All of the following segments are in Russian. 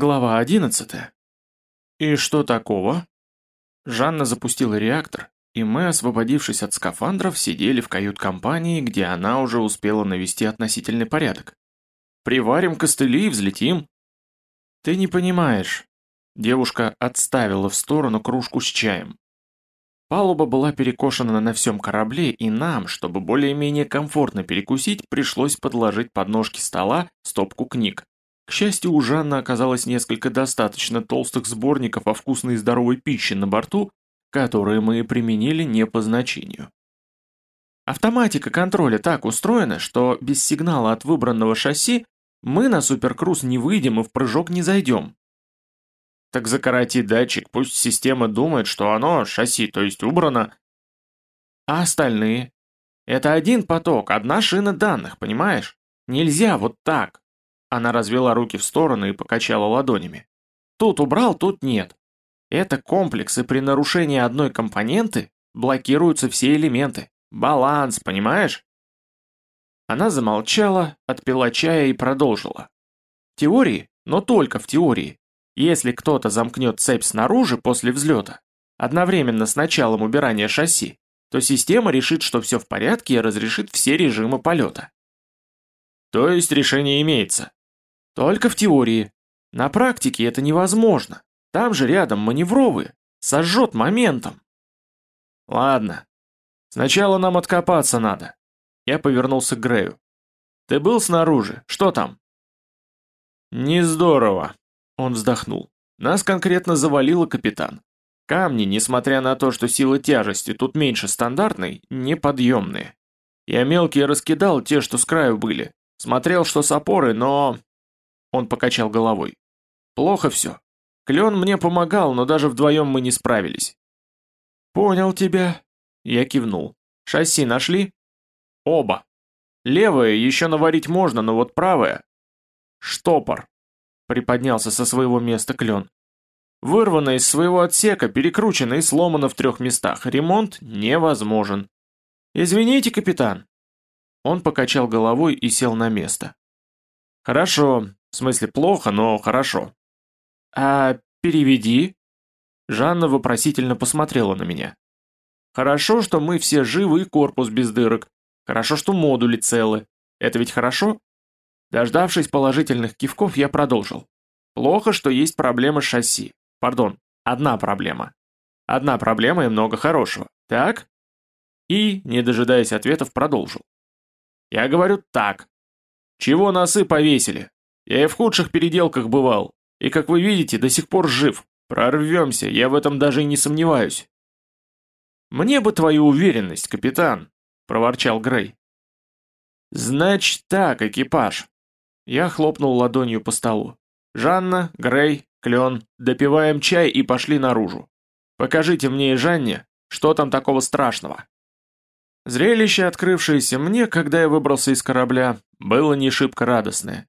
Глава 11. И что такого? Жанна запустила реактор, и мы, освободившись от скафандров, сидели в кают-компании, где она уже успела навести относительный порядок. Приварим костыли и взлетим. Ты не понимаешь. Девушка отставила в сторону кружку с чаем. Палуба была перекошена на всем корабле, и нам, чтобы более-менее комфортно перекусить, пришлось подложить под ножки стола стопку книг. К счастью, у Жанны оказалось несколько достаточно толстых сборников о вкусной и здоровой пище на борту, которые мы применили не по значению. Автоматика контроля так устроена, что без сигнала от выбранного шасси мы на суперкруз не выйдем и в прыжок не зайдем. Так закороти датчик, пусть система думает, что оно, шасси, то есть убрано. А остальные? Это один поток, одна шина данных, понимаешь? Нельзя вот так. Она развела руки в стороны и покачала ладонями. Тут убрал, тут нет. Это комплекс, и при нарушении одной компоненты блокируются все элементы. Баланс, понимаешь? Она замолчала, отпила чая и продолжила. В теории, но только в теории, если кто-то замкнет цепь снаружи после взлета, одновременно с началом убирания шасси, то система решит, что все в порядке и разрешит все режимы полета. То есть решение имеется. Только в теории. На практике это невозможно. Там же рядом маневровые. Сожжет моментом. Ладно. Сначала нам откопаться надо. Я повернулся к Грею. Ты был снаружи? Что там? Не здорово. Он вздохнул. Нас конкретно завалило, капитан. Камни, несмотря на то, что сила тяжести тут меньше стандартной, неподъемные. Я мелкие раскидал те, что с краю были. Смотрел, что с опоры, но... Он покачал головой. «Плохо все. Клен мне помогал, но даже вдвоем мы не справились». «Понял тебя». Я кивнул. «Шасси нашли?» «Оба. Левое еще наварить можно, но вот правое...» «Штопор», — приподнялся со своего места клен. «Вырвано из своего отсека, перекручено и сломано в трех местах. Ремонт невозможен». «Извините, капитан». Он покачал головой и сел на место. «Хорошо, в смысле плохо, но хорошо. А переведи. Жанна вопросительно посмотрела на меня. Хорошо, что мы все живы и корпус без дырок. Хорошо, что модули целы. Это ведь хорошо? Дождавшись положительных кивков, я продолжил. Плохо, что есть проблема с шасси. Пардон, одна проблема. Одна проблема и много хорошего. Так? И, не дожидаясь ответов, продолжил. Я говорю так. Чего носы повесили? Я и в худших переделках бывал, и, как вы видите, до сих пор жив. Прорвемся, я в этом даже и не сомневаюсь». «Мне бы твою уверенность, капитан», — проворчал Грей. «Значит так, экипаж». Я хлопнул ладонью по столу. «Жанна, Грей, Клен, допиваем чай и пошли наружу. Покажите мне и Жанне, что там такого страшного». Зрелище, открывшееся мне, когда я выбрался из корабля, было не шибко радостное.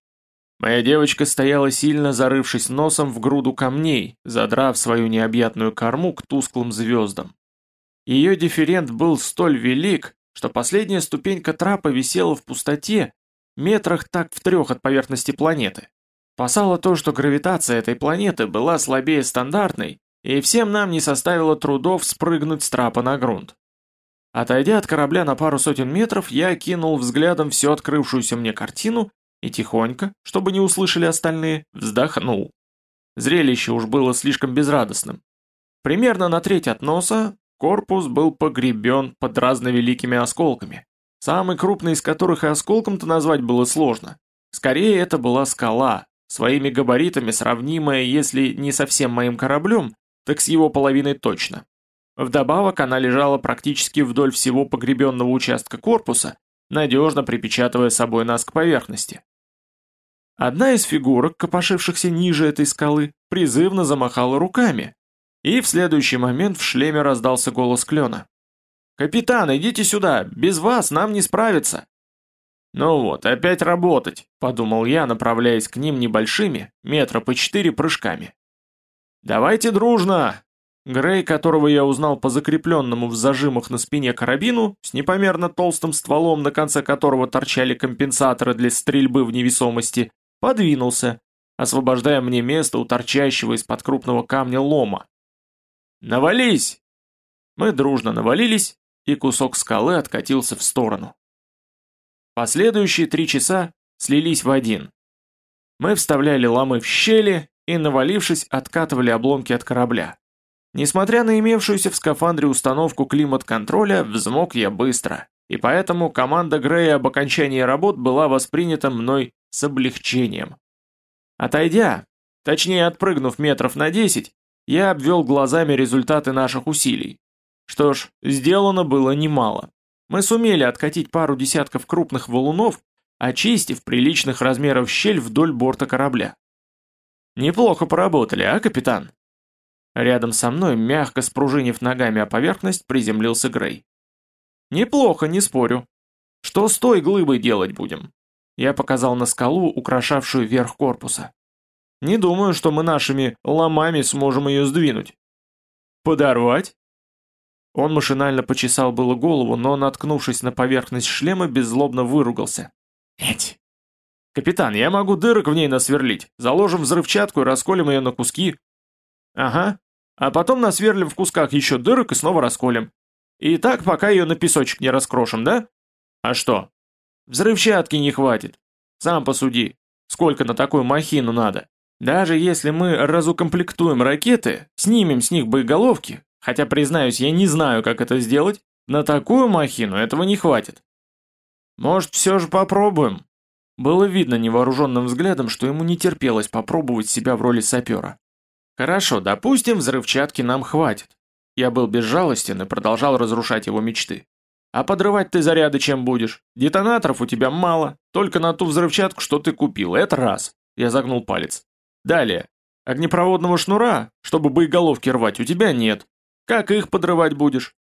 Моя девочка стояла сильно зарывшись носом в груду камней, задрав свою необъятную корму к тусклым звездам. Ее дифферент был столь велик, что последняя ступенька трапа висела в пустоте, метрах так в трех от поверхности планеты. Спасало то, что гравитация этой планеты была слабее стандартной, и всем нам не составило трудов спрыгнуть с трапа на грунт. Отойдя от корабля на пару сотен метров, я кинул взглядом всю открывшуюся мне картину и тихонько, чтобы не услышали остальные, вздохнул. Зрелище уж было слишком безрадостным. Примерно на треть от носа корпус был погребен под разновеликими осколками, самый крупный из которых и осколком-то назвать было сложно. Скорее, это была скала, своими габаритами сравнимая, если не совсем моим кораблем, так с его половиной точно. Вдобавок она лежала практически вдоль всего погребенного участка корпуса, надежно припечатывая собой нас к поверхности. Одна из фигурок, копошившихся ниже этой скалы, призывно замахала руками, и в следующий момент в шлеме раздался голос Клена. «Капитан, идите сюда, без вас нам не справиться!» «Ну вот, опять работать», — подумал я, направляясь к ним небольшими, метра по четыре прыжками. «Давайте дружно!» Грей, которого я узнал по закрепленному в зажимах на спине карабину, с непомерно толстым стволом, на конце которого торчали компенсаторы для стрельбы в невесомости, подвинулся, освобождая мне место у торчащего из-под крупного камня лома. «Навались!» Мы дружно навалились, и кусок скалы откатился в сторону. Последующие три часа слились в один. Мы вставляли ломы в щели и, навалившись, откатывали обломки от корабля. Несмотря на имевшуюся в скафандре установку климат-контроля, взмок я быстро, и поэтому команда Грея об окончании работ была воспринята мной с облегчением. Отойдя, точнее отпрыгнув метров на 10, я обвел глазами результаты наших усилий. Что ж, сделано было немало. Мы сумели откатить пару десятков крупных валунов, очистив приличных размеров щель вдоль борта корабля. Неплохо поработали, а, капитан? Рядом со мной, мягко спружинив ногами о поверхность, приземлился Грей. Неплохо, не спорю. Что с той глыбой делать будем? Я показал на скалу, украшавшую верх корпуса. Не думаю, что мы нашими ломами сможем ее сдвинуть. Подорвать? Он машинально почесал было голову, но, наткнувшись на поверхность шлема, беззлобно выругался. «Эть! Капитан, я могу дырок в ней насверлить. Заложим взрывчатку и расколем ее на куски». «Ага. А потом насверлим в кусках еще дырок и снова расколем. И так, пока ее на песочек не раскрошим, да? А что? Взрывчатки не хватит. Сам посуди, сколько на такую махину надо. Даже если мы разукомплектуем ракеты, снимем с них боеголовки, хотя, признаюсь, я не знаю, как это сделать, на такую махину этого не хватит. Может, все же попробуем? Было видно невооруженным взглядом, что ему не терпелось попробовать себя в роли сапера. Хорошо, допустим, взрывчатки нам хватит. Я был безжалостен и продолжал разрушать его мечты. А подрывать ты заряды чем будешь? Детонаторов у тебя мало, только на ту взрывчатку, что ты купил, это раз. Я загнул палец. Далее. Огнепроводного шнура, чтобы боеголовки рвать, у тебя нет. Как их подрывать будешь?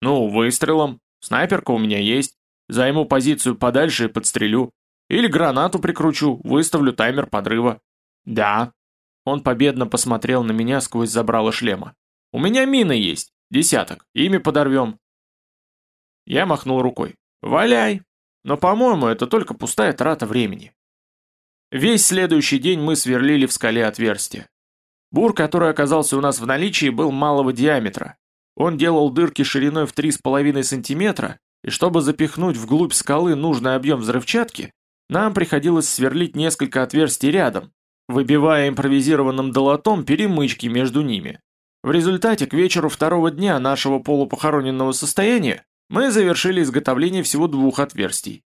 Ну, выстрелом. Снайперка у меня есть. Займу позицию подальше и подстрелю. Или гранату прикручу, выставлю таймер подрыва. Да. Он победно посмотрел на меня сквозь забрало шлема. У меня мины есть, десяток, ими подорвем. Я махнул рукой. Валяй. Но, по-моему, это только пустая трата времени. Весь следующий день мы сверлили в скале отверстие. Бур, который оказался у нас в наличии, был малого диаметра. Он делал дырки шириной в 3,5 сантиметра, и чтобы запихнуть вглубь скалы нужный объем взрывчатки, нам приходилось сверлить несколько отверстий рядом, выбивая импровизированным долотом перемычки между ними. В результате к вечеру второго дня нашего полупохороненного состояния мы завершили изготовление всего двух отверстий.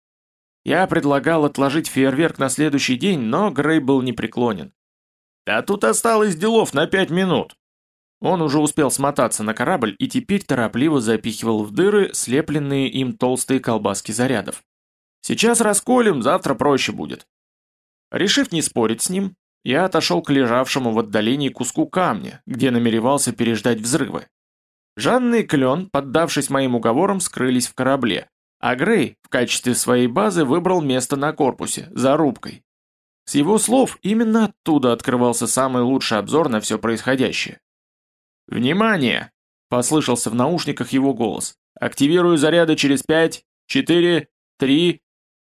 Я предлагал отложить фейерверк на следующий день, но Грей был непреклонен. «Да тут осталось делов на пять минут!» Он уже успел смотаться на корабль и теперь торопливо запихивал в дыры слепленные им толстые колбаски зарядов. «Сейчас расколем, завтра проще будет». Решив не спорить с ним, я отошел к лежавшему в отдалении куску камня, где намеревался переждать взрывы. Жанна и Клен, поддавшись моим уговорам, скрылись в корабле, а Грей в качестве своей базы выбрал место на корпусе, за рубкой. С его слов, именно оттуда открывался самый лучший обзор на все происходящее. «Внимание!» – послышался в наушниках его голос. «Активирую заряды через пять, четыре, три...»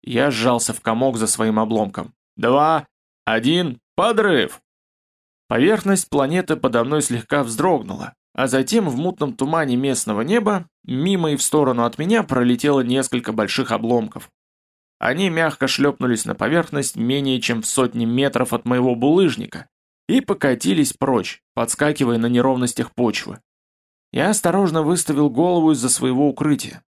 Я сжался в комок за своим обломком. «Два, один, Подрыв! Поверхность планеты подо мной слегка вздрогнула, а затем в мутном тумане местного неба, мимо и в сторону от меня пролетело несколько больших обломков. Они мягко шлепнулись на поверхность менее чем в сотни метров от моего булыжника и покатились прочь, подскакивая на неровностях почвы. Я осторожно выставил голову из-за своего укрытия.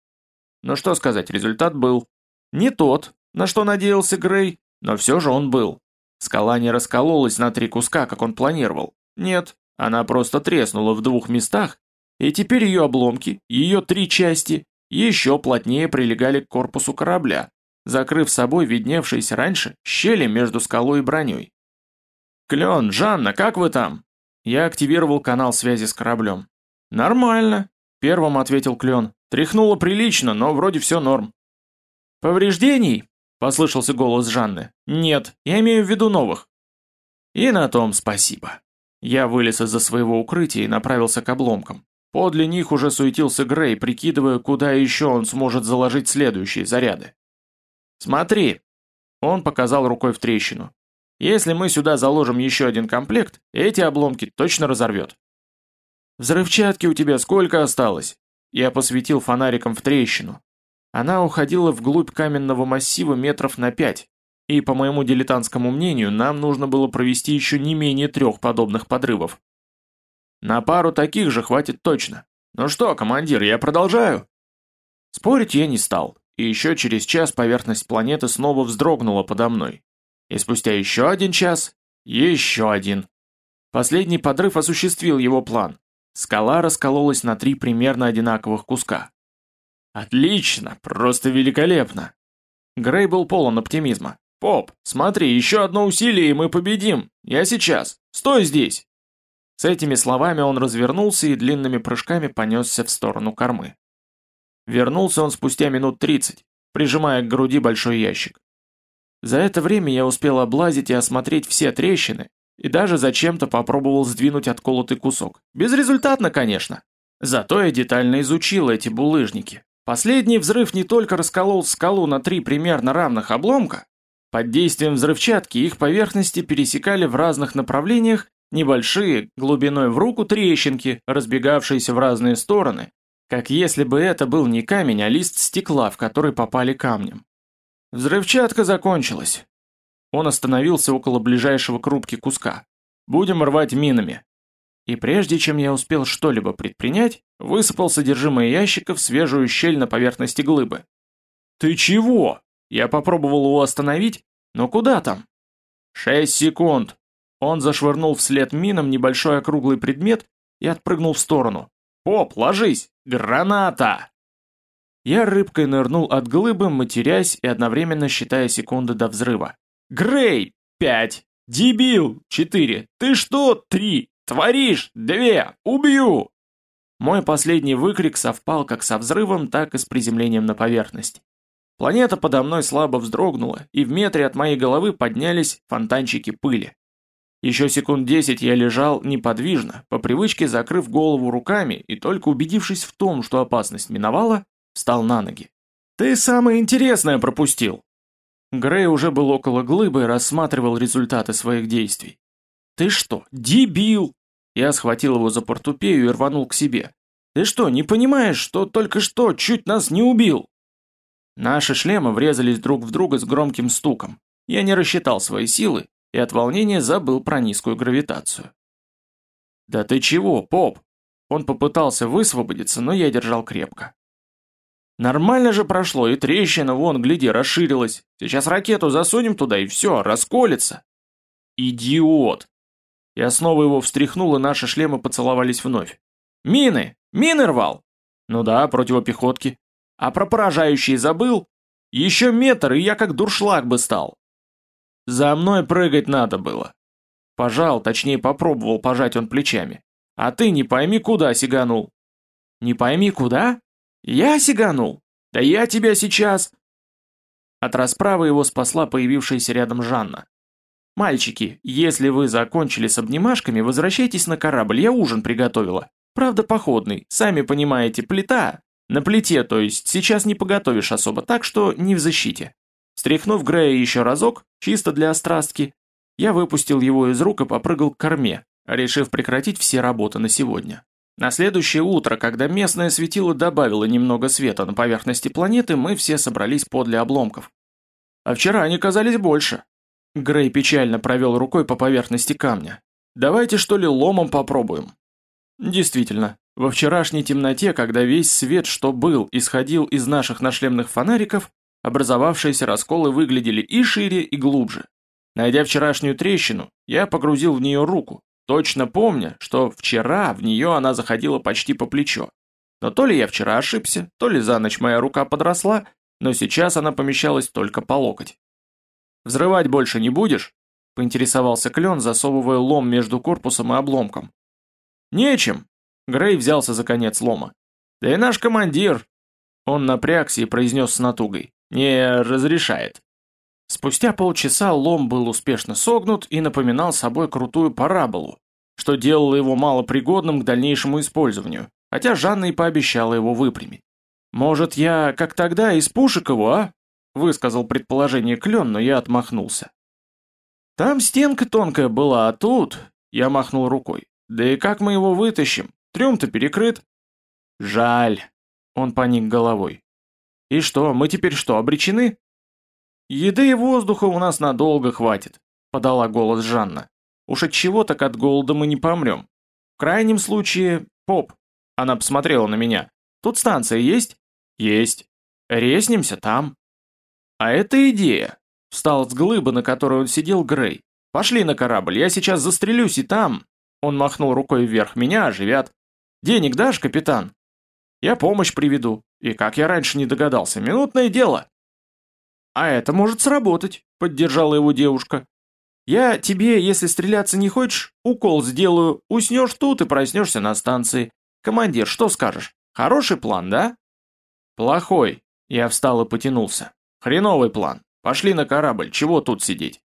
Но что сказать, результат был. Не тот, на что надеялся Грей, но все же он был. Скала не раскололась на три куска, как он планировал. Нет, она просто треснула в двух местах, и теперь ее обломки, ее три части, еще плотнее прилегали к корпусу корабля, закрыв собой видневшиеся раньше щели между скалой и броней. «Клен, Жанна, как вы там?» Я активировал канал связи с кораблем. «Нормально», — первым ответил Клен. «Тряхнуло прилично, но вроде все норм». «Повреждений?» Послышался голос Жанны. «Нет, я имею в виду новых». И на том спасибо. Я вылез из-за своего укрытия и направился к обломкам. Подле них уже суетился Грей, прикидывая, куда еще он сможет заложить следующие заряды. «Смотри!» Он показал рукой в трещину. Если мы сюда заложим еще один комплект, эти обломки точно разорвет. Взрывчатки у тебя сколько осталось? Я посветил фонариком в трещину. Она уходила вглубь каменного массива метров на пять, и, по моему дилетантскому мнению, нам нужно было провести еще не менее трех подобных подрывов. На пару таких же хватит точно. Ну что, командир, я продолжаю? Спорить я не стал, и еще через час поверхность планеты снова вздрогнула подо мной. И спустя еще один час, еще один. Последний подрыв осуществил его план. Скала раскололась на три примерно одинаковых куска. Отлично, просто великолепно. Грей был полон оптимизма. «Поп, смотри, еще одно усилие, и мы победим! Я сейчас! Стой здесь!» С этими словами он развернулся и длинными прыжками понесся в сторону кормы. Вернулся он спустя минут тридцать, прижимая к груди большой ящик. За это время я успел облазить и осмотреть все трещины, и даже зачем-то попробовал сдвинуть отколотый кусок. Безрезультатно, конечно. Зато я детально изучил эти булыжники. Последний взрыв не только расколол скалу на три примерно равных обломка, под действием взрывчатки их поверхности пересекали в разных направлениях небольшие, глубиной в руку трещинки, разбегавшиеся в разные стороны, как если бы это был не камень, а лист стекла, в который попали камнем. Взрывчатка закончилась. Он остановился около ближайшего к рубке куска. Будем рвать минами. И прежде чем я успел что-либо предпринять, высыпал содержимое ящика в свежую щель на поверхности глыбы. «Ты чего?» Я попробовал его остановить, но куда там? «Шесть секунд!» Он зашвырнул вслед минам небольшой округлый предмет и отпрыгнул в сторону. «Поп, ложись! Граната!» Я рыбкой нырнул от глыбы, матерясь и одновременно считая секунды до взрыва. «Грей! Пять! Дебил! Четыре! Ты что? Три! Творишь! Две! Убью!» Мой последний выкрик совпал как со взрывом, так и с приземлением на поверхность. Планета подо мной слабо вздрогнула, и в метре от моей головы поднялись фонтанчики пыли. Еще секунд десять я лежал неподвижно, по привычке закрыв голову руками и только убедившись в том, что опасность миновала, встал на ноги. «Ты самое интересное пропустил!» Грей уже был около глыбы и рассматривал результаты своих действий. «Ты что, дебил?» Я схватил его за портупею и рванул к себе. «Ты что, не понимаешь, что только что чуть нас не убил?» Наши шлемы врезались друг в друга с громким стуком. Я не рассчитал свои силы и от волнения забыл про низкую гравитацию. «Да ты чего, поп?» Он попытался высвободиться, но я держал крепко. «Нормально же прошло, и трещина, вон, гляди, расширилась. Сейчас ракету засунем туда, и все, расколется». «Идиот!» Я снова его встряхнул, и наши шлемы поцеловались вновь. «Мины! Мины рвал!» «Ну да, противопехотки. А про поражающие забыл? Еще метр, и я как дуршлаг бы стал. За мной прыгать надо было. Пожал, точнее попробовал пожать он плечами. А ты не пойми куда сиганул. Не пойми куда? Я сиганул? Да я тебя сейчас... От расправы его спасла появившаяся рядом Жанна. «Мальчики, если вы закончили с обнимашками, возвращайтесь на корабль, я ужин приготовила. Правда, походный, сами понимаете, плита. На плите, то есть, сейчас не поготовишь особо, так что не в защите». Стряхнув Грея еще разок, чисто для острастки, я выпустил его из рук и попрыгал к корме, решив прекратить все работы на сегодня. На следующее утро, когда местное светило добавило немного света на поверхности планеты, мы все собрались подле обломков. А вчера они казались больше. Грей печально провел рукой по поверхности камня. «Давайте что ли ломом попробуем?» Действительно, во вчерашней темноте, когда весь свет, что был, исходил из наших нашлемных фонариков, Образовавшиеся расколы выглядели и шире, и глубже. Найдя вчерашнюю трещину, я погрузил в нее руку, точно помня, что вчера в нее она заходила почти по плечо. Но то ли я вчера ошибся, то ли за ночь моя рука подросла, но сейчас она помещалась только по локоть. «Взрывать больше не будешь?» — поинтересовался Клен, засовывая лом между корпусом и обломком. «Нечем!» — Грей взялся за конец лома. «Да и наш командир!» Он напрягся и произнес с натугой не разрешает. Спустя полчаса лом был успешно согнут и напоминал собой крутую параболу, что делало его малопригодным к дальнейшему использованию, хотя Жанна и пообещала его выпрямить. «Может, я, как тогда, из пушек его, а?» Высказал предположение Клен, но я отмахнулся. Там стенка тонкая была, а тут... Я махнул рукой. Да и как мы его вытащим? Трюм-то перекрыт. Жаль. Он поник головой. И что, мы теперь что, обречены? Еды и воздуха у нас надолго хватит, подала голос Жанна. Уж от чего так от голода мы не помрем. В крайнем случае, поп. Она посмотрела на меня. Тут станция есть? Есть. Реснимся там. А это идея. Встал с глыбы, на которой он сидел Грей. Пошли на корабль, я сейчас застрелюсь и там. Он махнул рукой вверх, меня оживят. Денег дашь, капитан? Я помощь приведу. И как я раньше не догадался, минутное дело. А это может сработать, поддержала его девушка. Я тебе, если стреляться не хочешь, укол сделаю, уснешь тут и проснешься на станции. Командир, что скажешь? Хороший план, да? Плохой. Я встал и потянулся. Хреновый план. Пошли на корабль, чего тут сидеть?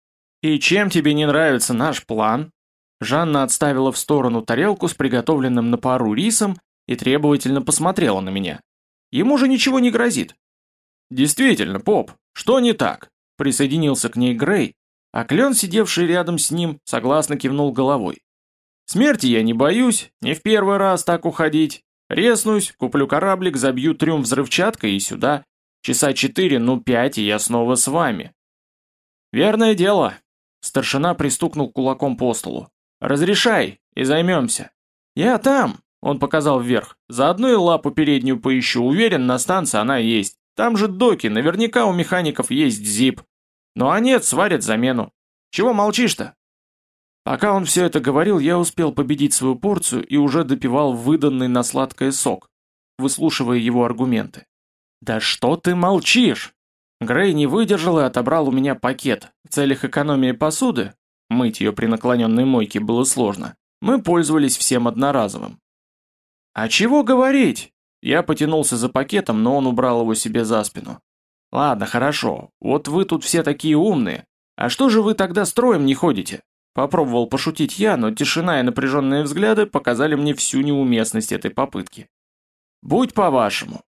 И чем тебе не нравится наш план? Жанна отставила в сторону тарелку с приготовленным на пару рисом и требовательно посмотрела на меня. Ему же ничего не грозит. Действительно, поп, что не так? Присоединился к ней Грей, а клен, сидевший рядом с ним, согласно кивнул головой. Смерти я не боюсь, не в первый раз так уходить. Реснусь, куплю кораблик, забью трюм взрывчаткой и сюда. Часа четыре, ну пять, и я снова с вами. Верное дело. Старшина пристукнул кулаком по столу. Разрешай, и займемся. Я там, он показал вверх. Заодно и лапу переднюю поищу, уверен, на станции она есть. Там же доки, наверняка у механиков есть зип. Ну а нет, сварят замену. Чего молчишь-то? Пока он все это говорил, я успел победить свою порцию и уже допивал выданный на сладкое сок, выслушивая его аргументы. «Да что ты молчишь?» Грей не выдержал и отобрал у меня пакет. В целях экономии посуды, мыть ее при наклоненной мойке было сложно, мы пользовались всем одноразовым. «А чего говорить?» Я потянулся за пакетом, но он убрал его себе за спину. «Ладно, хорошо, вот вы тут все такие умные. А что же вы тогда строем не ходите?» Попробовал пошутить я, но тишина и напряженные взгляды показали мне всю неуместность этой попытки. «Будь по-вашему».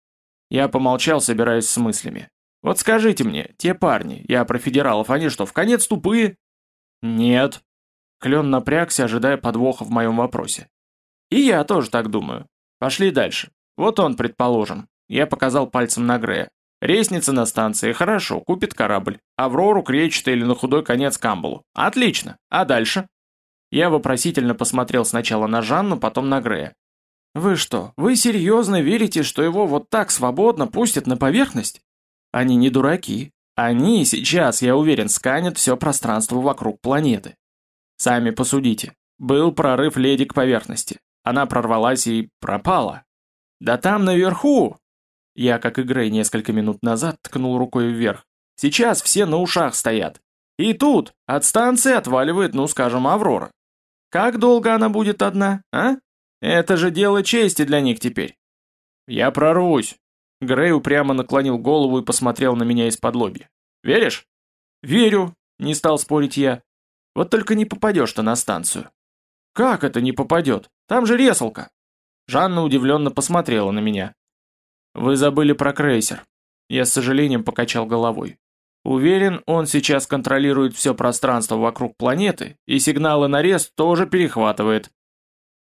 Я помолчал, собираясь с мыслями. «Вот скажите мне, те парни, я про федералов, они что, в конец тупые?» «Нет». Клен напрягся, ожидая подвоха в моем вопросе. «И я тоже так думаю. Пошли дальше. Вот он, предположим». Я показал пальцем на Грея. Ресница на станции, хорошо, купит корабль. Аврору, кречета или на худой конец Камбалу. Отлично. А дальше? Я вопросительно посмотрел сначала на Жанну, потом на Грея. Вы что, вы серьезно верите, что его вот так свободно пустят на поверхность? Они не дураки. Они сейчас, я уверен, сканят все пространство вокруг планеты. Сами посудите. Был прорыв леди к поверхности. Она прорвалась и пропала. Да там наверху, я, как и Грей несколько минут назад, ткнул рукой вверх. Сейчас все на ушах стоят. И тут от станции отваливает, ну скажем, Аврора. Как долго она будет одна, а? Это же дело чести для них теперь. Я прорвусь. Грей упрямо наклонил голову и посмотрел на меня из-под лобья. Веришь? Верю, не стал спорить я. Вот только не попадешь-то на станцию. Как это не попадет? Там же ресалка. Жанна удивленно посмотрела на меня. Вы забыли про крейсер. Я с сожалением покачал головой. Уверен, он сейчас контролирует все пространство вокруг планеты, и сигналы на рез тоже перехватывает.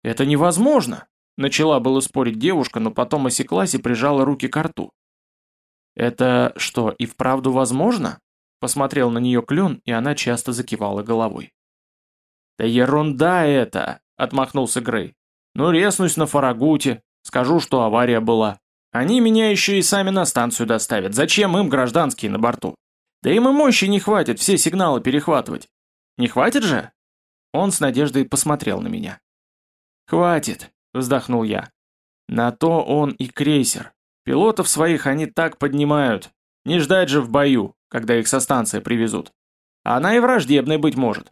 Это невозможно, начала было спорить девушка, но потом осеклась и прижала руки к рту. Это что, и вправду возможно? Посмотрел на нее клен, и она часто закивала головой. «Да ерунда это!» — отмахнулся Грей. «Ну, резнусь на Фарагуте, скажу, что авария была. Они меня еще и сами на станцию доставят. Зачем им гражданские на борту? Да им и мощи не хватит все сигналы перехватывать. Не хватит же? Он с надеждой посмотрел на меня. «Хватит», — вздохнул я. «На то он и крейсер. Пилотов своих они так поднимают. Не ждать же в бою, когда их со станции привезут. Она и враждебной быть может».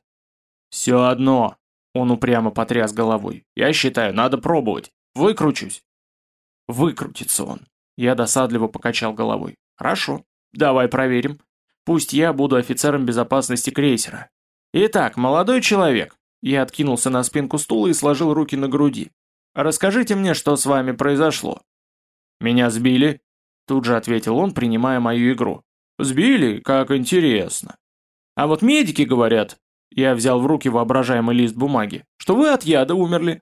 «Все одно», — он упрямо потряс головой. «Я считаю, надо пробовать. Выкручусь. Выкрутится он. Я досадливо покачал головой. Хорошо, давай проверим. Пусть я буду офицером безопасности крейсера. Итак, молодой человек. Я откинулся на спинку стула и сложил руки на груди. Расскажите мне, что с вами произошло. Меня сбили. Тут же ответил он, принимая мою игру. Сбили? Как интересно. А вот медики говорят, Я взял в руки воображаемый лист бумаги. Что вы от яда умерли.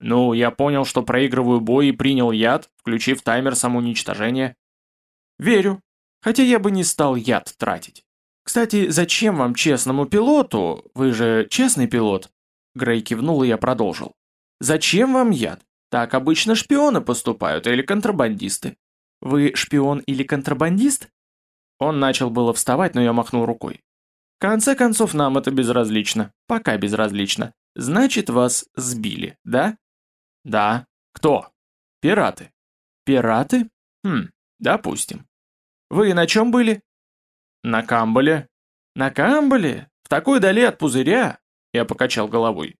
Ну, я понял, что проигрываю бой и принял яд, включив таймер самоуничтожения. Верю. Хотя я бы не стал яд тратить. Кстати, зачем вам честному пилоту, вы же честный пилот? Грей кивнул, и я продолжил. Зачем вам яд? Так обычно шпионы поступают или контрабандисты. Вы шпион или контрабандист? Он начал было вставать, но я махнул рукой. В конце концов, нам это безразлично. Пока безразлично. Значит, вас сбили, да? Да. Кто? Пираты. Пираты? Хм, допустим. Вы на чем были? На Камбале. На Камбале? В такой дали от пузыря? Я покачал головой.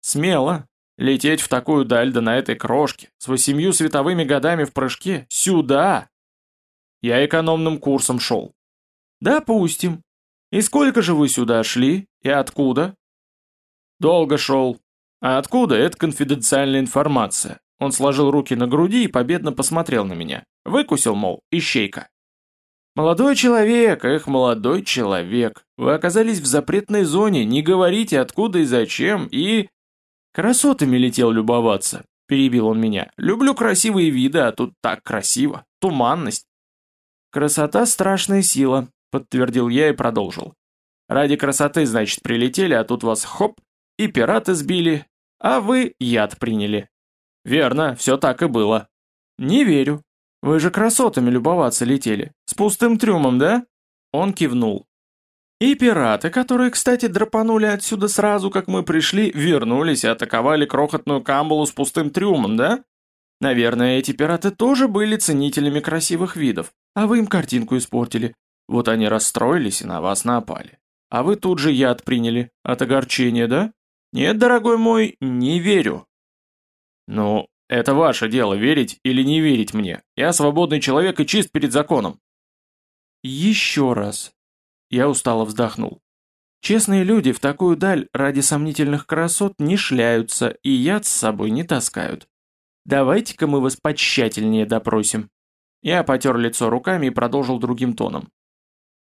Смело. Лететь в такую даль да на этой крошке, с восемью световыми годами в прыжке, сюда, я экономным курсом шел. Допустим. И сколько же вы сюда шли? И откуда? Долго шел. А откуда? Это конфиденциальная информация. Он сложил руки на груди и победно посмотрел на меня. Выкусил, мол, ищейка. «Молодой человек, эх, молодой человек, вы оказались в запретной зоне, не говорите откуда и зачем, и...» «Красотами летел любоваться», — перебил он меня. «Люблю красивые виды, а тут так красиво, туманность. «Красота – страшная сила», – подтвердил я и продолжил. «Ради красоты, значит, прилетели, а тут вас хоп, и пираты сбили, а вы яд приняли». «Верно, все так и было». «Не верю. Вы же красотами любоваться летели. С пустым трюмом, да?» Он кивнул. И пираты, которые, кстати, драпанули отсюда сразу, как мы пришли, вернулись и атаковали крохотную камбалу с пустым трюмом, да? Наверное, эти пираты тоже были ценителями красивых видов, а вы им картинку испортили. Вот они расстроились и на вас напали. А вы тут же яд приняли от огорчения, да? Нет, дорогой мой, не верю. Ну, это ваше дело, верить или не верить мне. Я свободный человек и чист перед законом. Еще раз. Я устало вздохнул. Честные люди в такую даль ради сомнительных красот не шляются и яд с собой не таскают. Давайте-ка мы вас потщательнее допросим. Я потер лицо руками и продолжил другим тоном.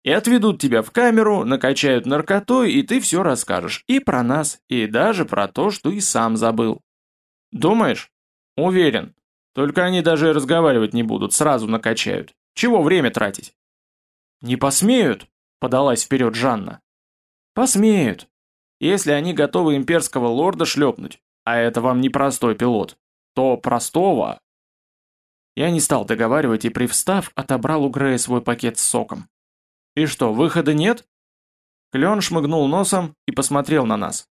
И отведут тебя в камеру, накачают наркотой, и ты все расскажешь. И про нас, и даже про то, что и сам забыл. Думаешь? Уверен. Только они даже и разговаривать не будут, сразу накачают. Чего время тратить? Не посмеют, подалась вперед Жанна. Посмеют. Если они готовы имперского лорда шлепнуть, а это вам не простой пилот, то простого. Я не стал договаривать и, привстав, отобрал у Грея свой пакет с соком. «И что, выхода нет?» Клен шмыгнул носом и посмотрел на нас.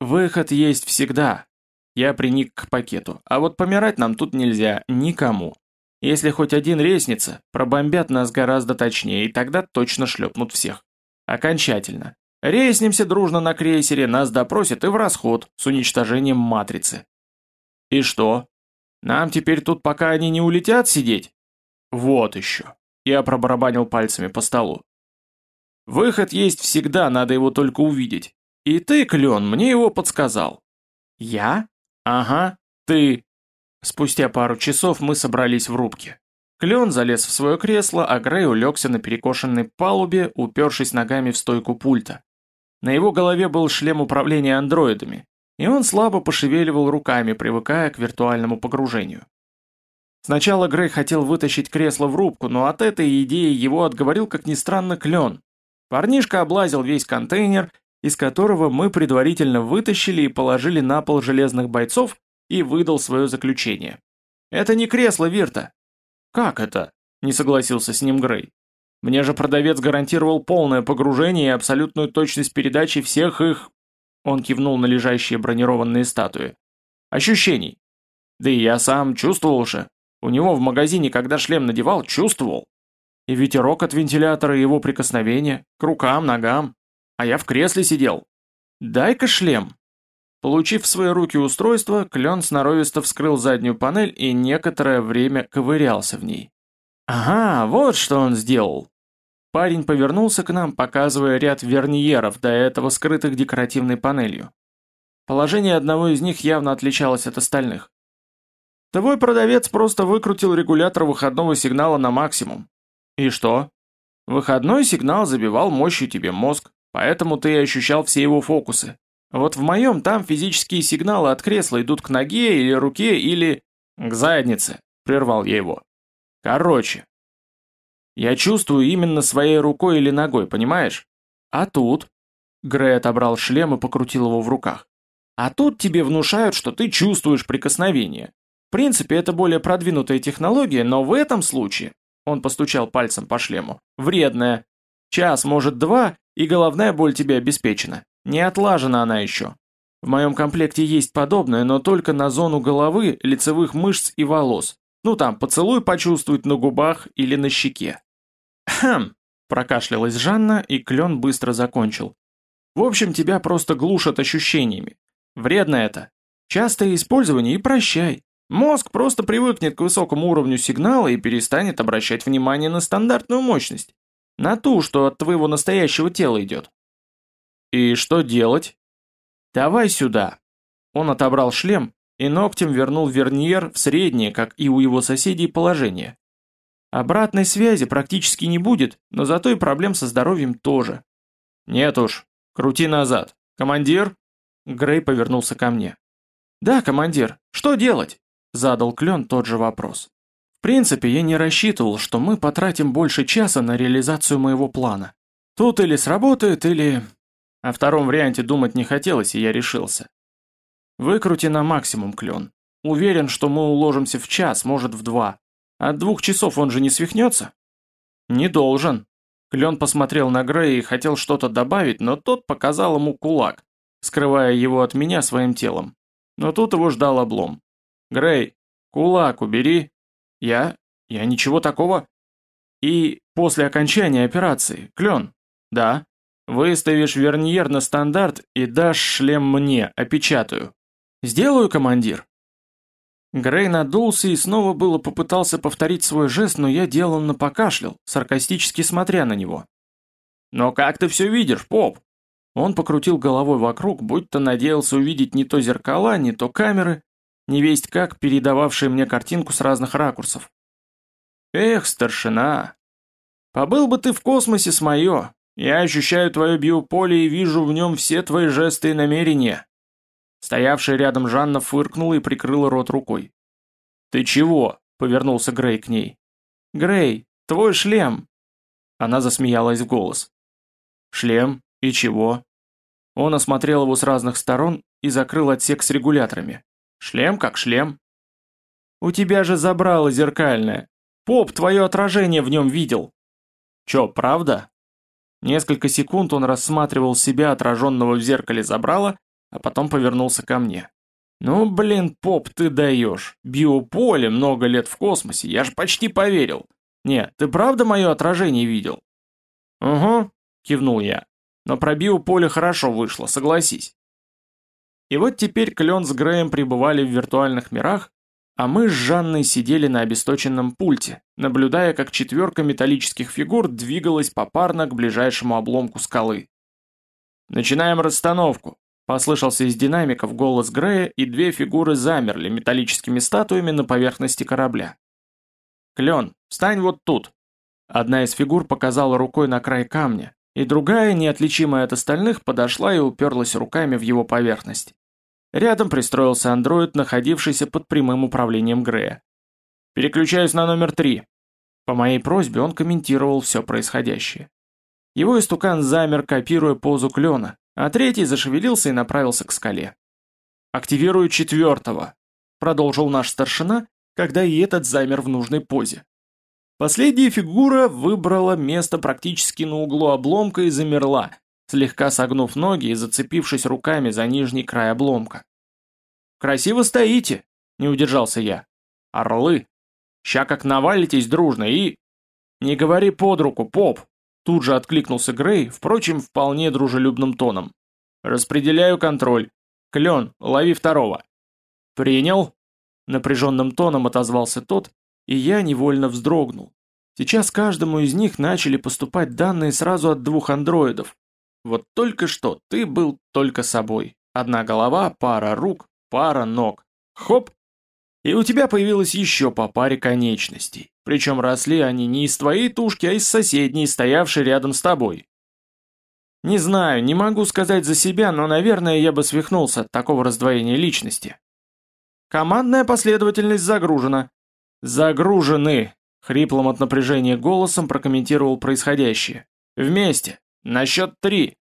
«Выход есть всегда». Я приник к пакету. А вот помирать нам тут нельзя, никому. Если хоть один ресница, пробомбят нас гораздо точнее, и тогда точно шлепнут всех. Окончательно. Рейснемся дружно на крейсере, нас допросят и в расход с уничтожением матрицы. И что? Нам теперь тут, пока они не улетят, сидеть? Вот еще. Я пробарабанил пальцами по столу. Выход есть всегда, надо его только увидеть. И ты, Клен, мне его подсказал. Я? Ага, ты. Спустя пару часов мы собрались в рубке. Клен залез в свое кресло, а Грей улегся на перекошенной палубе, упершись ногами в стойку пульта. На его голове был шлем управления андроидами, и он слабо пошевеливал руками, привыкая к виртуальному погружению. Сначала Грей хотел вытащить кресло в рубку, но от этой идеи его отговорил, как ни странно, клен. Парнишка облазил весь контейнер, из которого мы предварительно вытащили и положили на пол железных бойцов, и выдал свое заключение. «Это не кресло, Вирта!» «Как это?» – не согласился с ним Грей. «Мне же продавец гарантировал полное погружение и абсолютную точность передачи всех их он кивнул на лежащие бронированные статуи. Ощущений. Да и я сам чувствовал же. У него в магазине, когда шлем надевал, чувствовал. И ветерок от вентилятора, и его прикосновение, к рукам, ногам. А я в кресле сидел. Дай-ка шлем. Получив в свои руки устройство, клен сноровисто вскрыл заднюю панель и некоторое время ковырялся в ней. Ага, вот что он сделал. Парень повернулся к нам, показывая ряд верниеров, до этого скрытых декоративной панелью. Положение одного из них явно отличалось от остальных. Твой продавец просто выкрутил регулятор выходного сигнала на максимум. И что? Выходной сигнал забивал мощью тебе мозг, поэтому ты ощущал все его фокусы. Вот в моем там физические сигналы от кресла идут к ноге или руке или... к заднице, прервал я его. Короче, я чувствую именно своей рукой или ногой, понимаешь? А тут... Грей отобрал шлем и покрутил его в руках. А тут тебе внушают, что ты чувствуешь прикосновение. В принципе, это более продвинутая технология, но в этом случае, он постучал пальцем по шлему, вредная. Час, может два, и головная боль тебе обеспечена. Не отлажена она еще. В моем комплекте есть подобное, но только на зону головы, лицевых мышц и волос. Ну там, поцелуй почувствовать на губах или на щеке. «Хм!» – прокашлялась Жанна, и клен быстро закончил. «В общем, тебя просто глушат ощущениями. Вредно это. Частое использование и прощай. Мозг просто привыкнет к высокому уровню сигнала и перестанет обращать внимание на стандартную мощность. На ту, что от твоего настоящего тела идет. И что делать? Давай сюда. Он отобрал шлем и ногтем вернул верниер в среднее, как и у его соседей, положение. Обратной связи практически не будет, но зато и проблем со здоровьем тоже. Нет уж, крути назад. Командир? Грей повернулся ко мне. Да, командир, что делать? Задал Клен тот же вопрос. В принципе, я не рассчитывал, что мы потратим больше часа на реализацию моего плана. Тут или сработает, или... О втором варианте думать не хотелось, и я решился. Выкрути на максимум, Клен. Уверен, что мы уложимся в час, может в два. От двух часов он же не свихнется? Не должен. Клен посмотрел на Грея и хотел что-то добавить, но тот показал ему кулак, скрывая его от меня своим телом. Но тут его ждал облом. «Грей, кулак убери!» «Я? Я ничего такого?» «И после окончания операции, Клен?» «Да?» «Выставишь верниер на стандарт и дашь шлем мне, опечатаю». «Сделаю, командир?» Грей надулся и снова было попытался повторить свой жест, но я деланно покашлял, саркастически смотря на него. «Но как ты все видишь, поп?» Он покрутил головой вокруг, будто надеялся увидеть не то зеркала, не то камеры, не весть как передававшие мне картинку с разных ракурсов. «Эх, старшина! Побыл бы ты в космосе с мое! Я ощущаю твое биополе и вижу в нем все твои жесты и намерения!» Стоявшая рядом Жанна фыркнула и прикрыла рот рукой. «Ты чего?» — повернулся Грей к ней. «Грей, твой шлем!» Она засмеялась в голос. «Шлем? И чего?» Он осмотрел его с разных сторон и закрыл отсек с регуляторами. «Шлем как шлем». «У тебя же забрало зеркальное. Поп твое отражение в нем видел». «Че, правда?» Несколько секунд он рассматривал себя, отраженного в зеркале забрала, а потом повернулся ко мне. «Ну, блин, поп, ты даешь. Биополе много лет в космосе, я же почти поверил. Не, ты правда мое отражение видел?» «Угу», — кивнул я. «Но про биополе хорошо вышло, согласись». И вот теперь Клен с Греем пребывали в виртуальных мирах, а мы с Жанной сидели на обесточенном пульте, наблюдая, как четверка металлических фигур двигалась попарно к ближайшему обломку скалы. «Начинаем расстановку», Послышался из динамиков голос Грея, и две фигуры замерли металлическими статуями на поверхности корабля. «Клен, встань вот тут!» Одна из фигур показала рукой на край камня, и другая, неотличимая от остальных, подошла и уперлась руками в его поверхность. Рядом пристроился андроид, находившийся под прямым управлением Грея. «Переключаюсь на номер три». По моей просьбе он комментировал все происходящее. Его истукан замер, копируя позу клена, а третий зашевелился и направился к скале. «Активирую четвертого», — продолжил наш старшина, когда и этот замер в нужной позе. Последняя фигура выбрала место практически на углу обломка и замерла, слегка согнув ноги и зацепившись руками за нижний край обломка. «Красиво стоите!» — не удержался я. «Орлы! Ща как навалитесь дружно и...» «Не говори под руку, поп!» Тут же откликнулся Грей, впрочем, вполне дружелюбным тоном. «Распределяю контроль. Клен, лови второго». «Принял?» Напряженным тоном отозвался тот, и я невольно вздрогнул. Сейчас каждому из них начали поступать данные сразу от двух андроидов. Вот только что ты был только собой. Одна голова, пара рук, пара ног. Хоп! И у тебя появилось еще по паре конечностей. Причем росли они не из твоей тушки, а из соседней, стоявшей рядом с тобой. Не знаю, не могу сказать за себя, но, наверное, я бы свихнулся от такого раздвоения личности. Командная последовательность загружена. Загружены, хриплым от напряжения голосом прокомментировал происходящее. Вместе. На счет три.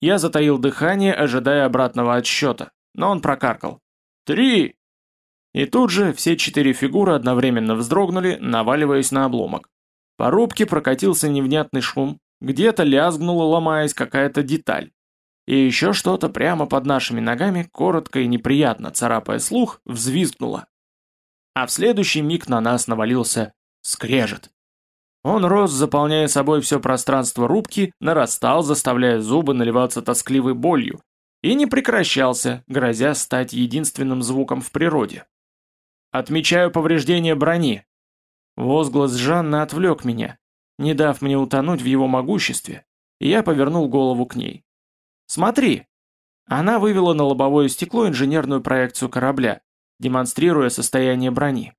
Я затаил дыхание, ожидая обратного отсчета, но он прокаркал. «Три!» И тут же все четыре фигуры одновременно вздрогнули, наваливаясь на обломок. По рубке прокатился невнятный шум, где-то лязгнула, ломаясь какая-то деталь. И еще что-то прямо под нашими ногами, коротко и неприятно царапая слух, взвизгнуло. А в следующий миг на нас навалился скрежет. Он рос, заполняя собой все пространство рубки, нарастал, заставляя зубы наливаться тоскливой болью, и не прекращался, грозя стать единственным звуком в природе. «Отмечаю повреждение брони!» Возглас Жанны отвлек меня, не дав мне утонуть в его могуществе, и я повернул голову к ней. «Смотри!» Она вывела на лобовое стекло инженерную проекцию корабля, демонстрируя состояние брони.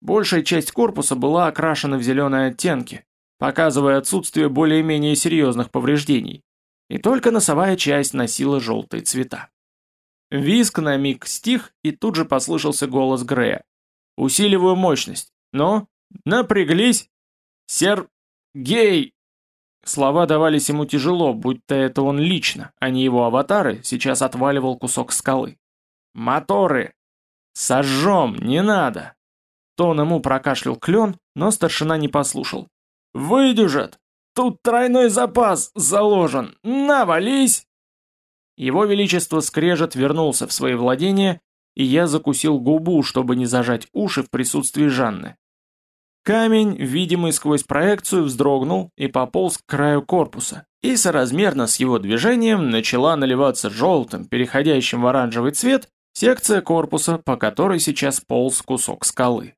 Большая часть корпуса была окрашена в зеленые оттенки, показывая отсутствие более-менее серьезных повреждений, и только носовая часть носила желтые цвета. Виск на миг стих, и тут же послышался голос Грея. «Усиливаю мощность. Но? Напряглись! Сер... Гей!» Слова давались ему тяжело, будто это он лично, а не его аватары, сейчас отваливал кусок скалы. «Моторы! Сожжем, не надо!» Тон ему прокашлял клен, но старшина не послушал. «Выдюжат! Тут тройной запас заложен! Навались!» Его Величество Скрежет вернулся в свои владения, и я закусил губу, чтобы не зажать уши в присутствии Жанны. Камень, видимый сквозь проекцию, вздрогнул и пополз к краю корпуса, и соразмерно с его движением начала наливаться желтым, переходящим в оранжевый цвет, секция корпуса, по которой сейчас полз кусок скалы.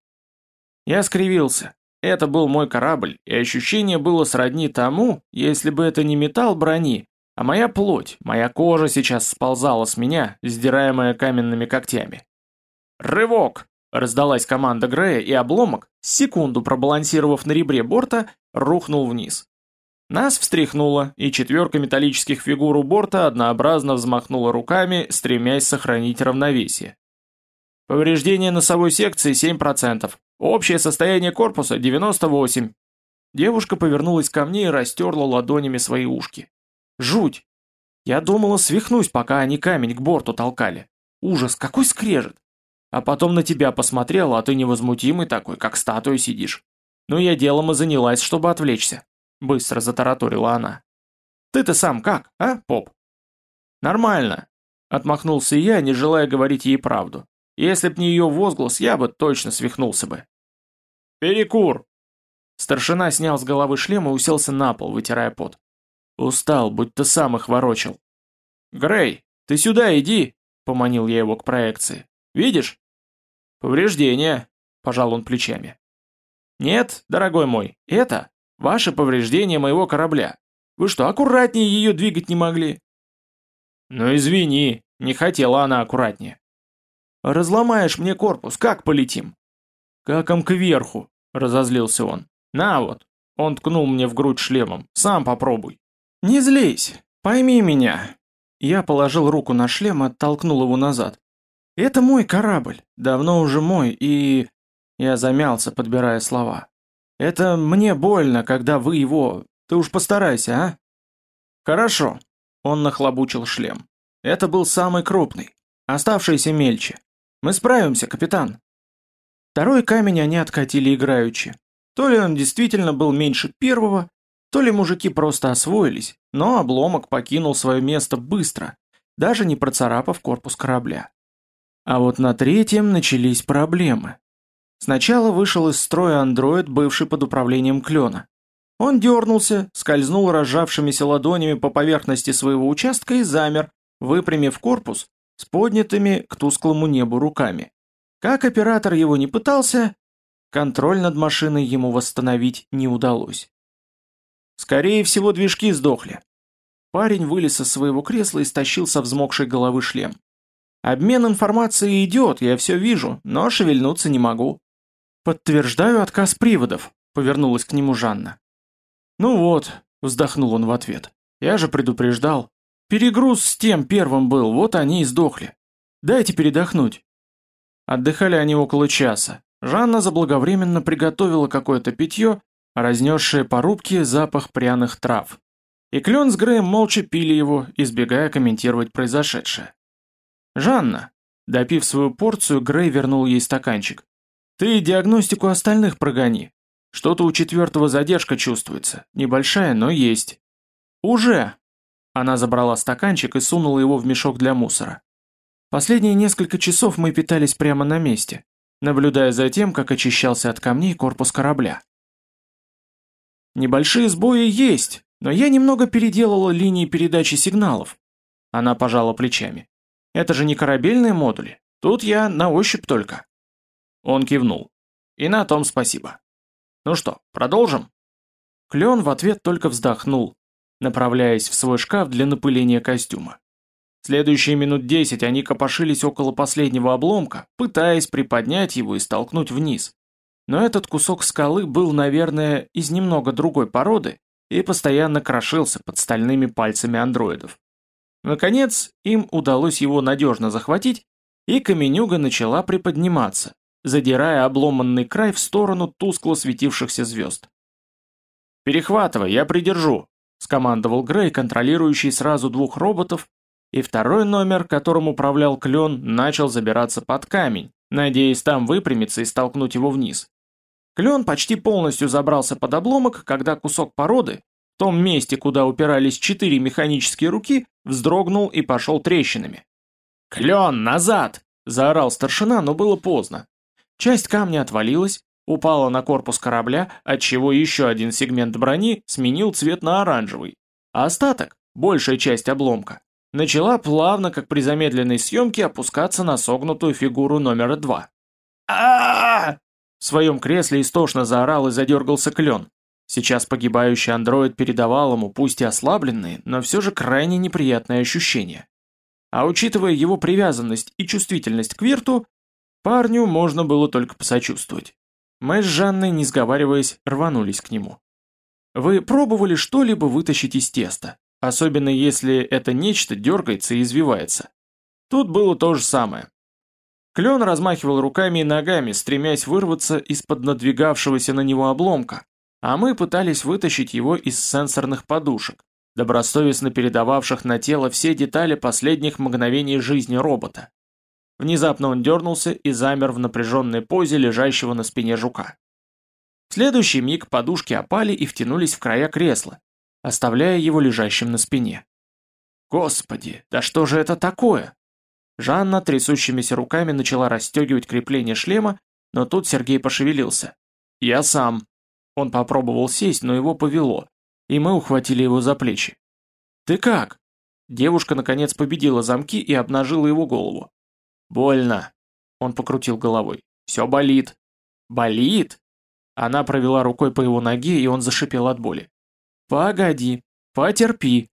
Я скривился. Это был мой корабль, и ощущение было сродни тому, если бы это не металл брони, а моя плоть, моя кожа сейчас сползала с меня, сдираемая каменными когтями. «Рывок!» — раздалась команда Грея, и обломок, секунду пробалансировав на ребре борта, рухнул вниз. Нас встряхнуло, и четверка металлических фигур у борта однообразно взмахнула руками, стремясь сохранить равновесие. Повреждение носовой секции 7%. Общее состояние корпуса 98. Девушка повернулась ко мне и растерла ладонями свои ушки. Жуть! Я думала, свихнусь, пока они камень к борту толкали. Ужас, какой скрежет! А потом на тебя посмотрела, а ты невозмутимый такой, как статуя сидишь. Ну я делом и занялась, чтобы отвлечься. Быстро затараторила она. Ты-то сам как, а, поп? Нормально. Отмахнулся я, не желая говорить ей правду. Если б не ее возглас, я бы точно свихнулся бы. «Перекур!» Старшина снял с головы шлем и уселся на пол, вытирая пот. Устал, будь то сам их ворочал. «Грей, ты сюда иди!» — поманил я его к проекции. «Видишь?» «Повреждения», — пожал он плечами. «Нет, дорогой мой, это ваше повреждение моего корабля. Вы что, аккуратнее ее двигать не могли?» «Ну извини, не хотела она аккуратнее». «Разломаешь мне корпус, как полетим?» «Каком кверху», разозлился он. «На вот!» Он ткнул мне в грудь шлемом. «Сам попробуй!» «Не злись! Пойми меня!» Я положил руку на шлем и оттолкнул его назад. «Это мой корабль, давно уже мой, и...» Я замялся, подбирая слова. «Это мне больно, когда вы его... Ты уж постарайся, а?» «Хорошо», — он нахлобучил шлем. «Это был самый крупный. Оставшиеся мельче. Мы справимся, капитан». Второй камень они откатили играючи. То ли он действительно был меньше первого, то ли мужики просто освоились, но обломок покинул свое место быстро, даже не процарапав корпус корабля. А вот на третьем начались проблемы. Сначала вышел из строя андроид, бывший под управлением Клена. Он дернулся, скользнул разжавшимися ладонями по поверхности своего участка и замер, выпрямив корпус с поднятыми к тусклому небу руками. Как оператор его не пытался, контроль над машиной ему восстановить не удалось. Скорее всего, движки сдохли. Парень вылез из своего кресла и стащил со взмокшей головы шлем. Обмен информацией идет, я все вижу, но шевельнуться не могу. Подтверждаю отказ приводов, повернулась к нему Жанна. Ну вот, вздохнул он в ответ. Я же предупреждал. Перегруз с тем первым был, вот они и сдохли. Дайте передохнуть. Отдыхали они около часа. Жанна заблаговременно приготовила какое-то питье, разнесшее по рубке запах пряных трав. И Клен с Греем молча пили его, избегая комментировать произошедшее. «Жанна!» Допив свою порцию, Грей вернул ей стаканчик. «Ты диагностику остальных прогони. Что-то у четвертого задержка чувствуется. Небольшая, но есть». «Уже!» Она забрала стаканчик и сунула его в мешок для мусора. Последние несколько часов мы питались прямо на месте, наблюдая за тем, как очищался от камней корпус корабля. Небольшие сбои есть, но я немного переделала линии передачи сигналов. Она пожала плечами. Это же не корабельные модули. Тут я на ощупь только. Он кивнул. И на том спасибо. Ну что, продолжим? Клен в ответ только вздохнул, направляясь в свой шкаф для напыления костюма. Следующие минут десять они копошились около последнего обломка, пытаясь приподнять его и столкнуть вниз. Но этот кусок скалы был, наверное, из немного другой породы и постоянно крошился под стальными пальцами андроидов. Наконец, им удалось его надежно захватить, и каменюга начала приподниматься, задирая обломанный край в сторону тускло светившихся звезд. «Перехватывай, я придержу», — скомандовал Грей, контролирующий сразу двух роботов и второй номер, которым управлял клен, начал забираться под камень, надеясь там выпрямиться и столкнуть его вниз. Клен почти полностью забрался под обломок, когда кусок породы, в том месте, куда упирались четыре механические руки, вздрогнул и пошел трещинами. «Клен, назад!» – заорал старшина, но было поздно. Часть камня отвалилась, упала на корпус корабля, отчего еще один сегмент брони сменил цвет на оранжевый, а остаток, большая часть обломка, начала плавно, как при замедленной съемке, опускаться на согнутую фигуру номера два. а В своем кресле истошно заорал и задергался клен. Сейчас погибающий андроид передавал ему, пусть и ослабленные, но все же крайне неприятные ощущения. А учитывая его привязанность и чувствительность к Вирту, парню можно было только посочувствовать. Мы с Жанной, не сговариваясь, рванулись к нему. «Вы пробовали что-либо вытащить из теста?» Особенно если это нечто дергается и извивается. Тут было то же самое. Клен размахивал руками и ногами, стремясь вырваться из-под надвигавшегося на него обломка, а мы пытались вытащить его из сенсорных подушек, добросовестно передававших на тело все детали последних мгновений жизни робота. Внезапно он дернулся и замер в напряженной позе лежащего на спине жука. В следующий миг подушки опали и втянулись в края кресла, оставляя его лежащим на спине. «Господи, да что же это такое?» Жанна трясущимися руками начала расстегивать крепление шлема, но тут Сергей пошевелился. «Я сам». Он попробовал сесть, но его повело, и мы ухватили его за плечи. «Ты как?» Девушка наконец победила замки и обнажила его голову. «Больно», — он покрутил головой. «Все болит». «Болит?» Она провела рукой по его ноге, и он зашипел от боли. «Погоди, потерпи».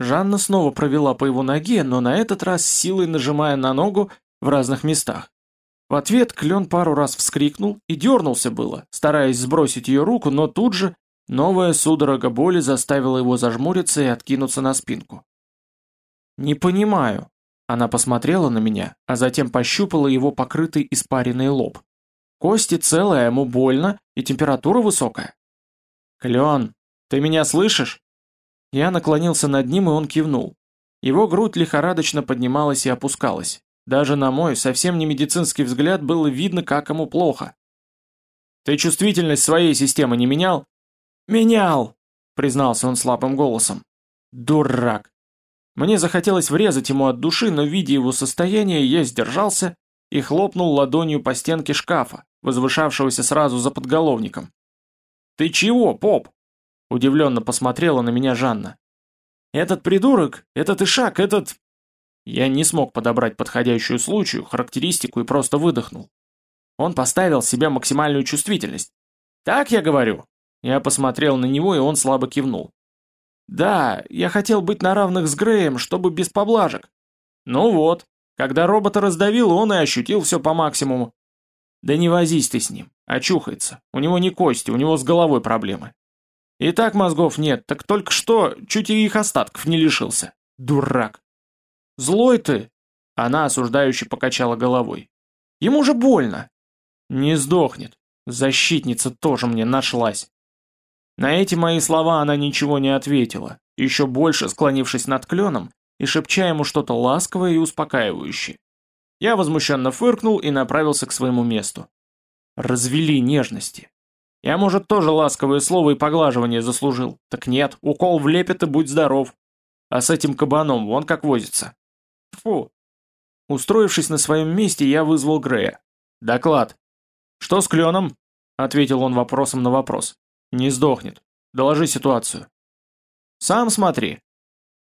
Жанна снова провела по его ноге, но на этот раз силой нажимая на ногу в разных местах. В ответ клен пару раз вскрикнул и дернулся было, стараясь сбросить ее руку, но тут же новая судорога боли заставила его зажмуриться и откинуться на спинку. «Не понимаю». Она посмотрела на меня, а затем пощупала его покрытый испаренный лоб. Кости целые, а ему больно, и температура высокая. «Клен, «Ты меня слышишь?» Я наклонился над ним, и он кивнул. Его грудь лихорадочно поднималась и опускалась. Даже на мой, совсем не медицинский взгляд, было видно, как ему плохо. «Ты чувствительность своей системы не менял?» «Менял!» — признался он слабым голосом. «Дурак!» Мне захотелось врезать ему от души, но, видя его состояние, я сдержался и хлопнул ладонью по стенке шкафа, возвышавшегося сразу за подголовником. «Ты чего, поп?» Удивленно посмотрела на меня Жанна. «Этот придурок, этот ишак, этот...» Я не смог подобрать подходящую случаю, характеристику и просто выдохнул. Он поставил себе максимальную чувствительность. «Так я говорю?» Я посмотрел на него, и он слабо кивнул. «Да, я хотел быть на равных с Греем, чтобы без поблажек». «Ну вот, когда робота раздавил, он и ощутил все по максимуму». «Да не возись ты с ним, очухается. У него не кости, у него с головой проблемы. И так мозгов нет, так только что чуть и их остатков не лишился. Дурак. Злой ты. Она осуждающе покачала головой. Ему же больно. Не сдохнет. Защитница тоже мне нашлась. На эти мои слова она ничего не ответила, еще больше склонившись над кленом и шепча ему что-то ласковое и успокаивающее. Я возмущенно фыркнул и направился к своему месту. Развели нежности. Я, может, тоже ласковое слово и поглаживание заслужил. Так нет, укол влепит и будь здоров. А с этим кабаном вон как возится. Фу. Устроившись на своем месте, я вызвал Грея. «Доклад». «Что с кленом?» — ответил он вопросом на вопрос. «Не сдохнет. Доложи ситуацию». «Сам смотри».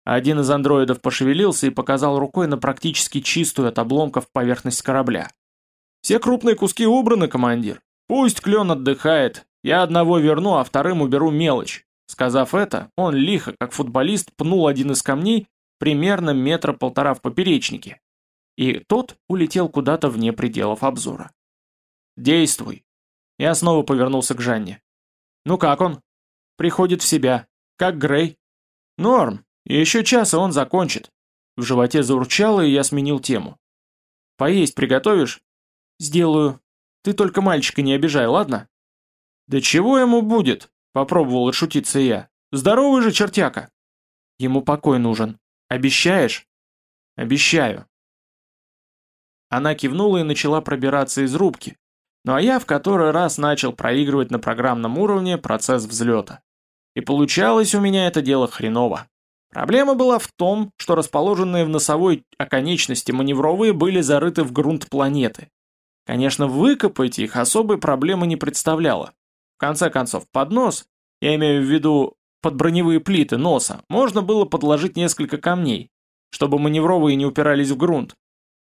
Один из андроидов пошевелился и показал рукой на практически чистую от обломков поверхность корабля. «Все крупные куски убраны, командир. Пусть клен отдыхает. Я одного верну, а вторым уберу мелочь». Сказав это, он лихо, как футболист, пнул один из камней примерно метра полтора в поперечнике. И тот улетел куда-то вне пределов обзора. «Действуй». Я снова повернулся к Жанне. «Ну как он?» «Приходит в себя. Как Грей?» «Норм. Еще час, и он закончит». В животе заурчало, и я сменил тему. «Поесть приготовишь?» «Сделаю. Ты только мальчика не обижай, ладно?» «Да чего ему будет?» — попробовал шутиться я. «Здоровый же чертяка!» «Ему покой нужен. Обещаешь?» «Обещаю». Она кивнула и начала пробираться из рубки, ну а я в который раз начал проигрывать на программном уровне процесс взлета. И получалось у меня это дело хреново. Проблема была в том, что расположенные в носовой оконечности маневровые были зарыты в грунт планеты. Конечно, выкопать их особой проблемы не представляло. В конце концов, под нос, я имею в виду под броневые плиты носа, можно было подложить несколько камней, чтобы маневровые не упирались в грунт,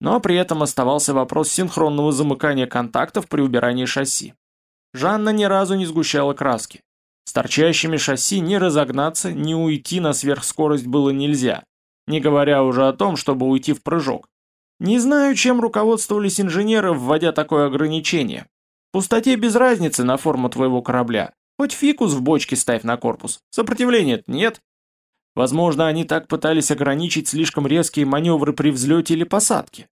но при этом оставался вопрос синхронного замыкания контактов при убирании шасси. Жанна ни разу не сгущала краски. С торчащими шасси ни разогнаться, ни уйти на сверхскорость было нельзя, не говоря уже о том, чтобы уйти в прыжок. Не знаю, чем руководствовались инженеры, вводя такое ограничение. В пустоте без разницы на форму твоего корабля. Хоть фикус в бочке ставь на корпус. Сопротивления нет. Возможно, они так пытались ограничить слишком резкие маневры при взлете или посадке.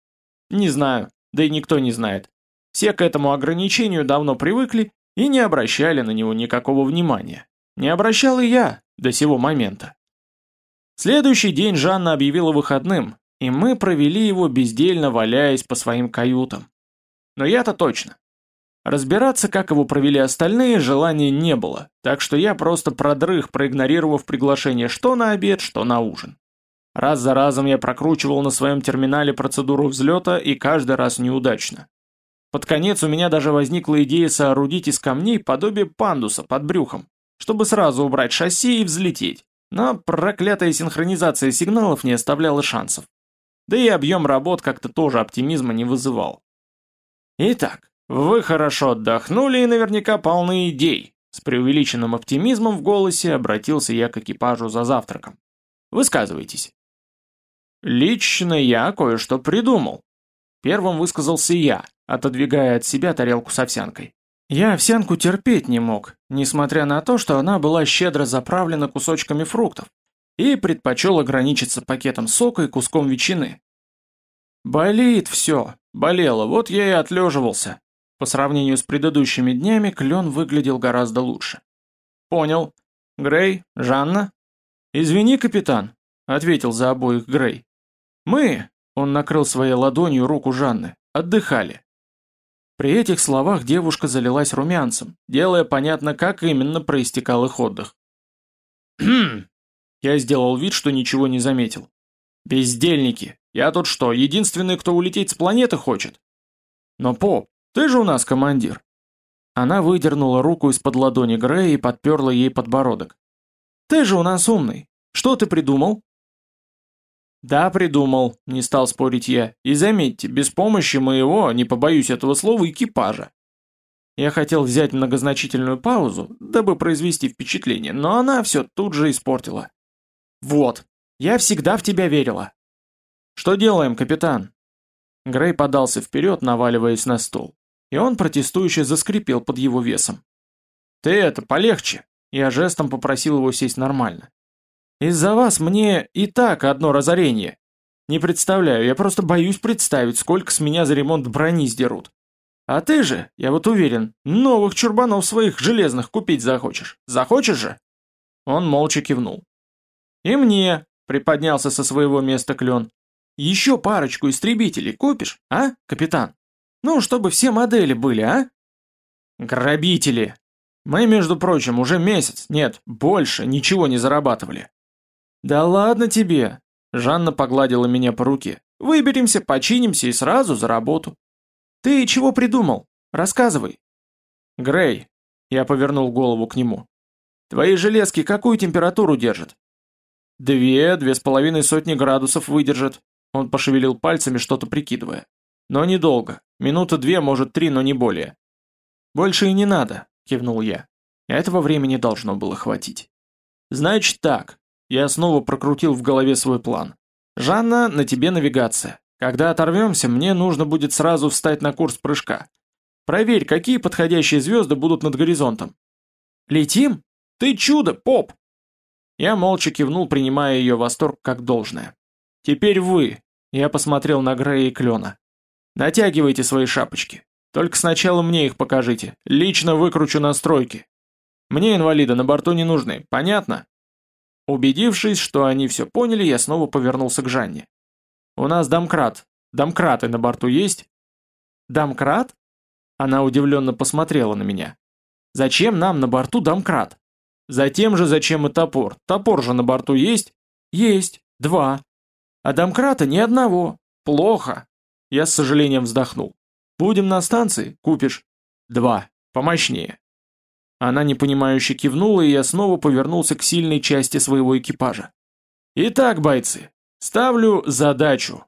Не знаю, да и никто не знает. Все к этому ограничению давно привыкли и не обращали на него никакого внимания. Не обращал и я до сего момента. Следующий день Жанна объявила выходным, и мы провели его бездельно валяясь по своим каютам. Но я-то точно. Разбираться, как его провели остальные, желания не было, так что я просто продрых, проигнорировав приглашение что на обед, что на ужин. Раз за разом я прокручивал на своем терминале процедуру взлета и каждый раз неудачно. Под конец у меня даже возникла идея соорудить из камней подобие пандуса под брюхом, чтобы сразу убрать шасси и взлететь, но проклятая синхронизация сигналов не оставляла шансов. Да и объем работ как-то тоже оптимизма не вызывал. Итак, «Вы хорошо отдохнули и наверняка полны идей», с преувеличенным оптимизмом в голосе обратился я к экипажу за завтраком. «Высказывайтесь». «Лично я кое-что придумал», Первым высказался я, отодвигая от себя тарелку с овсянкой. Я овсянку терпеть не мог, несмотря на то, что она была щедро заправлена кусочками фруктов, и предпочел ограничиться пакетом сока и куском ветчины. Болит все, болело, вот я и отлеживался. По сравнению с предыдущими днями, клен выглядел гораздо лучше. «Понял. Грей, Жанна?» «Извини, капитан», — ответил за обоих Грей. «Мы», — он накрыл своей ладонью руку Жанны, — «отдыхали». При этих словах девушка залилась румянцем, делая понятно, как именно проистекал их отдых. «Хм!» Я сделал вид, что ничего не заметил. «Бездельники! Я тут что, единственный, кто улететь с планеты хочет?» «Но, Поп, ты же у нас командир». Она выдернула руку из-под ладони Грея и подперла ей подбородок. «Ты же у нас умный. Что ты придумал?» «Да, придумал», — не стал спорить я. «И заметьте, без помощи моего, не побоюсь этого слова, экипажа». Я хотел взять многозначительную паузу, дабы произвести впечатление, но она все тут же испортила. «Вот, я всегда в тебя верила». «Что делаем, капитан?» Грей подался вперед, наваливаясь на стол и он протестующе заскрипел под его весом. «Ты это, полегче! Я жестом попросил его сесть нормально. «Из-за вас мне и так одно разорение. Не представляю, я просто боюсь представить, сколько с меня за ремонт брони сдерут. А ты же, я вот уверен, новых чурбанов своих железных купить захочешь. Захочешь же?» Он молча кивнул. «И мне», — приподнялся со своего места клен, — «еще парочку истребителей купишь, а, капитан? Ну, чтобы все модели были, а?» «Грабители! Мы, между прочим, уже месяц, нет, больше, ничего не зарабатывали». «Да ладно тебе!» — Жанна погладила меня по руке. «Выберемся, починимся и сразу за работу. «Ты чего придумал? Рассказывай». «Грей», — я повернул голову к нему, — «твои железки какую температуру держат?» «Две, две с половиной сотни градусов выдержат», — он пошевелил пальцами, что-то прикидывая. «Но недолго. Минуты две, может три, но не более». «Больше и не надо», — кивнул я. Этого времени должно было хватить. «Значит так», — я снова прокрутил в голове свой план. «Жанна, на тебе навигация. Когда оторвемся, мне нужно будет сразу встать на курс прыжка. Проверь, какие подходящие звезды будут над горизонтом. Летим? Ты чудо, поп! Я молча кивнул, принимая ее восторг как должное. Теперь вы. Я посмотрел на Грея и Клена. Натягивайте свои шапочки. Только сначала мне их покажите. Лично выкручу настройки. Мне инвалиды на борту не нужны, понятно? Убедившись, что они все поняли, я снова повернулся к Жанне. «У нас домкрат. Домкраты на борту есть?» «Домкрат?» Она удивленно посмотрела на меня. «Зачем нам на борту домкрат?» «Затем же, зачем и топор. Топор же на борту есть?» «Есть. Два. А домкрата ни одного. Плохо». Я с сожалением вздохнул. «Будем на станции? Купишь?» «Два. Помощнее». Она непонимающе кивнула, и я снова повернулся к сильной части своего экипажа. «Итак, бойцы, Ставлю задачу